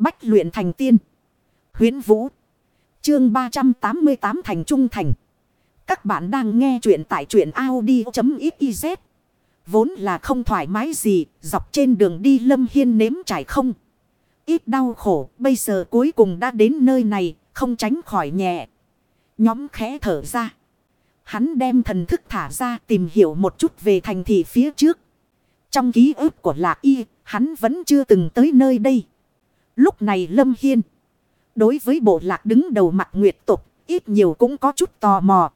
Bách luyện thành tiên. Huyến Vũ. Chương 388 Thành Trung Thành. Các bạn đang nghe truyện tại truyện Audi.xyz. Vốn là không thoải mái gì, dọc trên đường đi Lâm Hiên nếm trải không. Ít đau khổ, bây giờ cuối cùng đã đến nơi này, không tránh khỏi nhẹ. Nhóm khẽ thở ra. Hắn đem thần thức thả ra tìm hiểu một chút về thành thị phía trước. Trong ký ức của Lạc Y, hắn vẫn chưa từng tới nơi đây. Lúc này Lâm Hiên. Đối với bộ lạc đứng đầu mặt nguyệt tục, ít nhiều cũng có chút tò mò.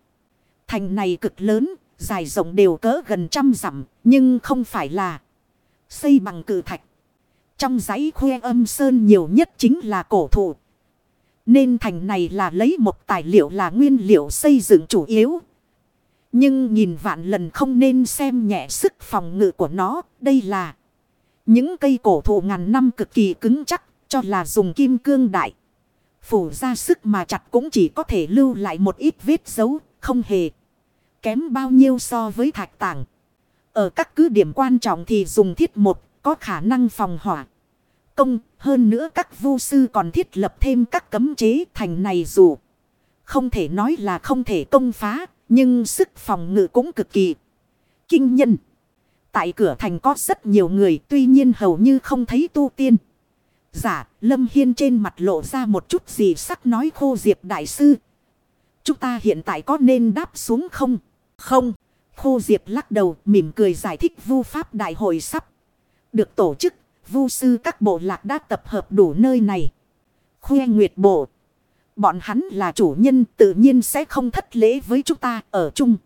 Thành này cực lớn, dài rộng đều cỡ gần trăm dặm, nhưng không phải là xây bằng cử thạch. Trong giấy khuê âm sơn nhiều nhất chính là cổ thụ. Nên thành này là lấy một tài liệu là nguyên liệu xây dựng chủ yếu. Nhưng nhìn vạn lần không nên xem nhẹ sức phòng ngự của nó. Đây là những cây cổ thụ ngàn năm cực kỳ cứng chắc cho là dùng kim cương đại. Phủ ra sức mà chặt cũng chỉ có thể lưu lại một ít vết dấu, không hề kém bao nhiêu so với thạch tảng. Ở các cứ điểm quan trọng thì dùng thiết một, có khả năng phòng hỏa. Công, hơn nữa các vu sư còn thiết lập thêm các cấm chế thành này dù. Không thể nói là không thể công phá, nhưng sức phòng ngự cũng cực kỳ kinh nhân. Tại cửa thành có rất nhiều người tuy nhiên hầu như không thấy tu tiên. Giả, Lâm Hiên trên mặt lộ ra một chút gì sắc nói khô diệp đại sư. Chúng ta hiện tại có nên đáp xuống không? Không. Khô diệp lắc đầu mỉm cười giải thích vu pháp đại hội sắp. Được tổ chức, vu sư các bộ lạc đã tập hợp đủ nơi này. Khuê Nguyệt Bộ. Bọn hắn là chủ nhân tự nhiên sẽ không thất lễ với chúng ta ở chung.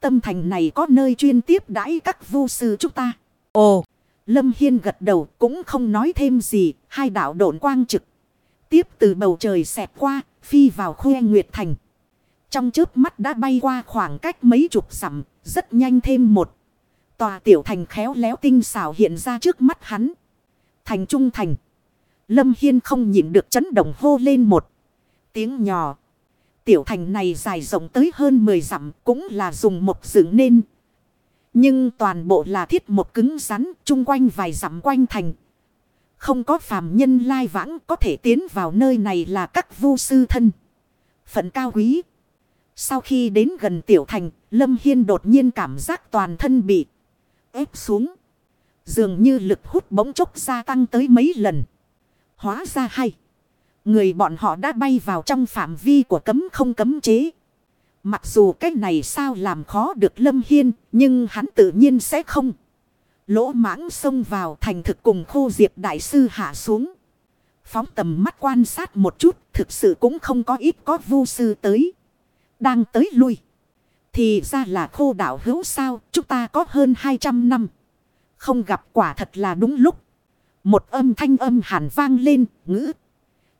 Tâm thành này có nơi chuyên tiếp đãi các vu sư chúng ta. Ồ! Lâm Hiên gật đầu cũng không nói thêm gì, hai đạo độn quang trực. Tiếp từ bầu trời xẹp qua, phi vào khuê nguyệt thành. Trong chớp mắt đã bay qua khoảng cách mấy chục dặm, rất nhanh thêm một. Tòa tiểu thành khéo léo tinh xảo hiện ra trước mắt hắn. Thành trung thành. Lâm Hiên không nhịn được chấn động hô lên một tiếng nhỏ. Tiểu thành này dài rộng tới hơn 10 dặm cũng là dùng một dựng nên. Nhưng toàn bộ là thiết một cứng rắn chung quanh vài dặm quanh thành. Không có phàm nhân lai vãng có thể tiến vào nơi này là các vu sư thân. Phận cao quý. Sau khi đến gần tiểu thành, Lâm Hiên đột nhiên cảm giác toàn thân bị ép xuống. Dường như lực hút bỗng chốc gia tăng tới mấy lần. Hóa ra hay. Người bọn họ đã bay vào trong phạm vi của cấm không cấm chế. Mặc dù cái này sao làm khó được Lâm Hiên, nhưng hắn tự nhiên sẽ không. Lỗ mãng xông vào thành thực cùng khô diệp đại sư hạ xuống. Phóng tầm mắt quan sát một chút, thực sự cũng không có ít có vu sư tới. Đang tới lui. Thì ra là khô đảo hữu sao, chúng ta có hơn 200 năm. Không gặp quả thật là đúng lúc. Một âm thanh âm hàn vang lên, ngữ.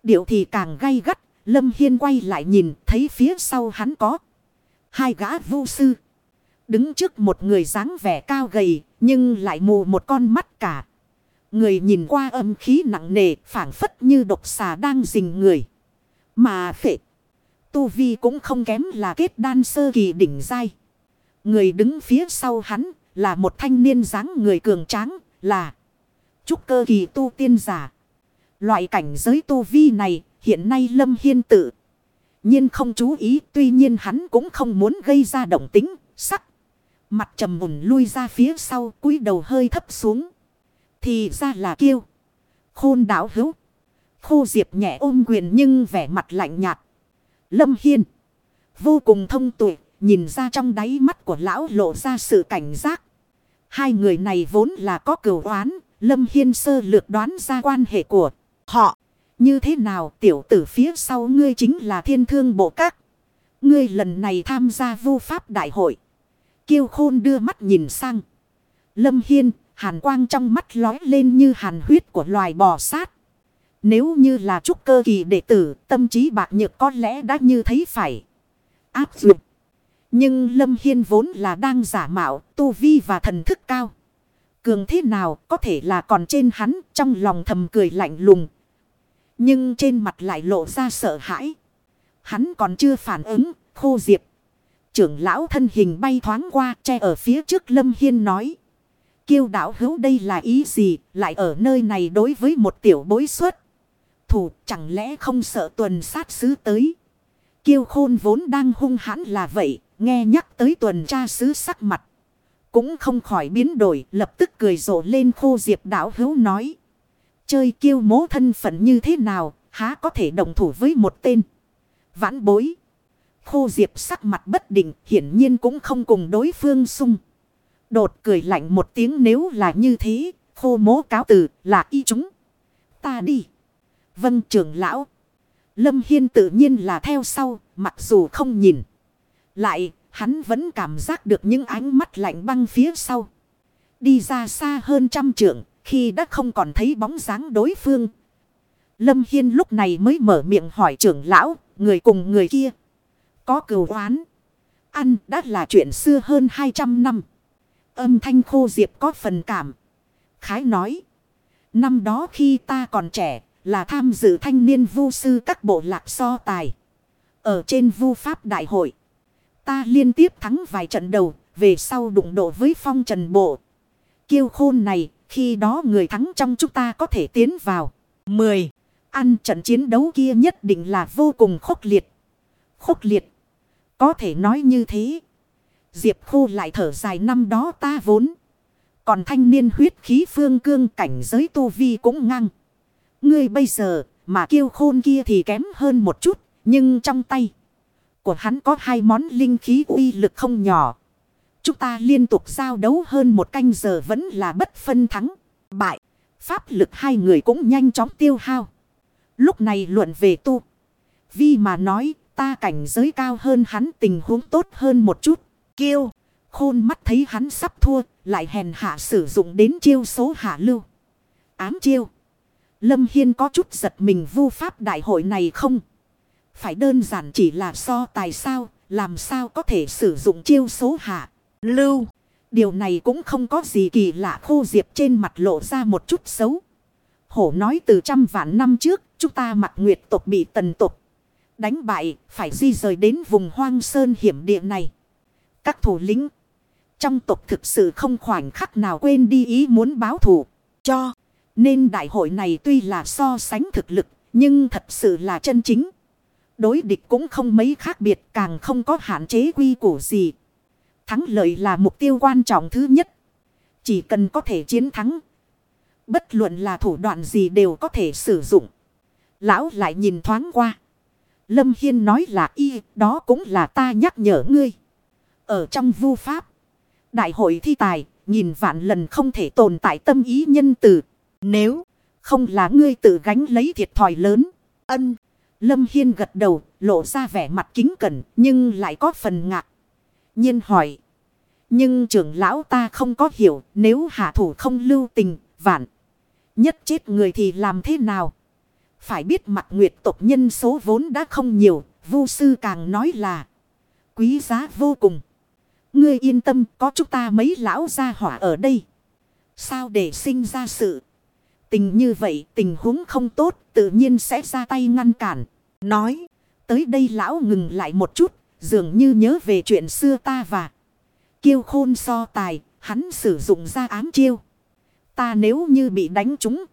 Điệu thì càng gay gắt, Lâm Hiên quay lại nhìn, thấy phía sau hắn có. Hai gã vu sư. Đứng trước một người dáng vẻ cao gầy, nhưng lại mù một con mắt cả. Người nhìn qua âm khí nặng nề, phảng phất như độc xà đang rình người. Mà phệ. Tu Vi cũng không kém là kết đan sơ kỳ đỉnh dai. Người đứng phía sau hắn là một thanh niên dáng người cường tráng là trúc cơ kỳ tu tiên giả. Loại cảnh giới tu vi này hiện nay Lâm Hiên tự nhiên không chú ý, tuy nhiên hắn cũng không muốn gây ra động tính, sắc. Mặt trầm mùn lui ra phía sau, cúi đầu hơi thấp xuống. Thì ra là kêu. Khôn đảo hữu. Khô diệp nhẹ ôm quyền nhưng vẻ mặt lạnh nhạt. Lâm Hiên. Vô cùng thông tuệ. Nhìn ra trong đáy mắt của lão lộ ra sự cảnh giác. Hai người này vốn là có cửu oán. Lâm Hiên sơ lược đoán ra quan hệ của họ. Như thế nào tiểu tử phía sau ngươi chính là thiên thương bộ các. Ngươi lần này tham gia vô pháp đại hội. Kiêu khôn đưa mắt nhìn sang. Lâm Hiên, hàn quang trong mắt lói lên như hàn huyết của loài bò sát. Nếu như là trúc cơ kỳ đệ tử, tâm trí bạc nhược có lẽ đã như thấy phải. Áp dụng. Nhưng Lâm Hiên vốn là đang giả mạo, tu vi và thần thức cao. Cường thế nào có thể là còn trên hắn, trong lòng thầm cười lạnh lùng. Nhưng trên mặt lại lộ ra sợ hãi. Hắn còn chưa phản ứng, khô diệp. Trưởng lão thân hình bay thoáng qua, che ở phía trước Lâm Hiên nói. Kiêu đảo hữu đây là ý gì, lại ở nơi này đối với một tiểu bối suất. thủ chẳng lẽ không sợ tuần sát sứ tới. Kiêu khôn vốn đang hung hãn là vậy. Nghe nhắc tới tuần tra sứ sắc mặt. Cũng không khỏi biến đổi. Lập tức cười rộ lên khô diệp đảo hữu nói. Chơi kiêu mố thân phận như thế nào. Há có thể đồng thủ với một tên. Vãn bối. Khô diệp sắc mặt bất định. Hiển nhiên cũng không cùng đối phương sung. Đột cười lạnh một tiếng nếu là như thế. Khô mố cáo từ là y chúng. Ta đi. Vâng trưởng lão. Lâm Hiên tự nhiên là theo sau. Mặc dù không nhìn. Lại, hắn vẫn cảm giác được những ánh mắt lạnh băng phía sau. Đi ra xa hơn trăm trượng. Khi đã không còn thấy bóng dáng đối phương. Lâm Hiên lúc này mới mở miệng hỏi trưởng lão. Người cùng người kia. Có cừu oán. Ăn đã là chuyện xưa hơn 200 năm. Âm thanh khô diệp có phần cảm. Khái nói. Năm đó khi ta còn trẻ, là tham dự thanh niên vu sư các bộ lạc so tài. Ở trên vu pháp đại hội. Ta liên tiếp thắng vài trận đầu. Về sau đụng độ với phong trần bộ. Kiêu khôn này. Khi đó người thắng trong chúng ta có thể tiến vào. 10. Ăn trận chiến đấu kia nhất định là vô cùng khốc liệt. Khốc liệt. Có thể nói như thế. Diệp Khu lại thở dài năm đó ta vốn. Còn thanh niên huyết khí phương cương cảnh giới tu vi cũng ngang. Ngươi bây giờ mà kiêu khôn kia thì kém hơn một chút. Nhưng trong tay của hắn có hai món linh khí uy lực không nhỏ. Chúng ta liên tục giao đấu hơn một canh giờ vẫn là bất phân thắng. Bại. Pháp lực hai người cũng nhanh chóng tiêu hao. Lúc này luận về tu. Vi mà nói ta cảnh giới cao hơn hắn tình huống tốt hơn một chút. Kêu. Khôn mắt thấy hắn sắp thua. Lại hèn hạ sử dụng đến chiêu số hạ lưu. Ám chiêu. Lâm Hiên có chút giật mình vu pháp đại hội này không? Phải đơn giản chỉ là so tài sao, làm sao có thể sử dụng chiêu số hạ, lưu. Điều này cũng không có gì kỳ lạ khô diệp trên mặt lộ ra một chút xấu. Hổ nói từ trăm vạn năm trước, chúng ta mặc nguyệt tộc bị tần tộc. Đánh bại, phải di rời đến vùng hoang sơn hiểm địa này. Các thủ lĩnh trong tộc thực sự không khoảnh khắc nào quên đi ý muốn báo thù cho. Nên đại hội này tuy là so sánh thực lực, nhưng thật sự là chân chính. Đối địch cũng không mấy khác biệt, càng không có hạn chế quy củ gì. Thắng lợi là mục tiêu quan trọng thứ nhất. Chỉ cần có thể chiến thắng. Bất luận là thủ đoạn gì đều có thể sử dụng. Lão lại nhìn thoáng qua. Lâm Hiên nói là y, đó cũng là ta nhắc nhở ngươi. Ở trong vu pháp. Đại hội thi tài, nhìn vạn lần không thể tồn tại tâm ý nhân từ. Nếu không là ngươi tự gánh lấy thiệt thòi lớn. Ân. Lâm Hiên gật đầu, lộ ra vẻ mặt kính cẩn, nhưng lại có phần ngạc nhiên hỏi. Nhưng trưởng lão ta không có hiểu, nếu hạ thủ không lưu tình, vạn. Nhất chết người thì làm thế nào? Phải biết mặt nguyệt tộc nhân số vốn đã không nhiều, vu sư càng nói là quý giá vô cùng. Ngươi yên tâm có chúng ta mấy lão gia hỏa ở đây. Sao để sinh ra sự tình như vậy tình huống không tốt tự nhiên sẽ ra tay ngăn cản. Nói tới đây lão ngừng lại một chút dường như nhớ về chuyện xưa ta và kiêu khôn so tài, hắn sử dụng ra ám chiêu. Ta nếu như bị đánh trúng,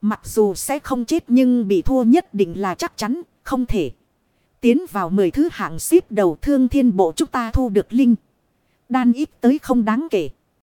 mặc dù sẽ không chết nhưng bị thua nhất định là chắc chắn, không thể. Tiến vào mười thứ hạng xếp đầu thương thiên bộ chúng ta thu được linh. Đan ít tới không đáng kể.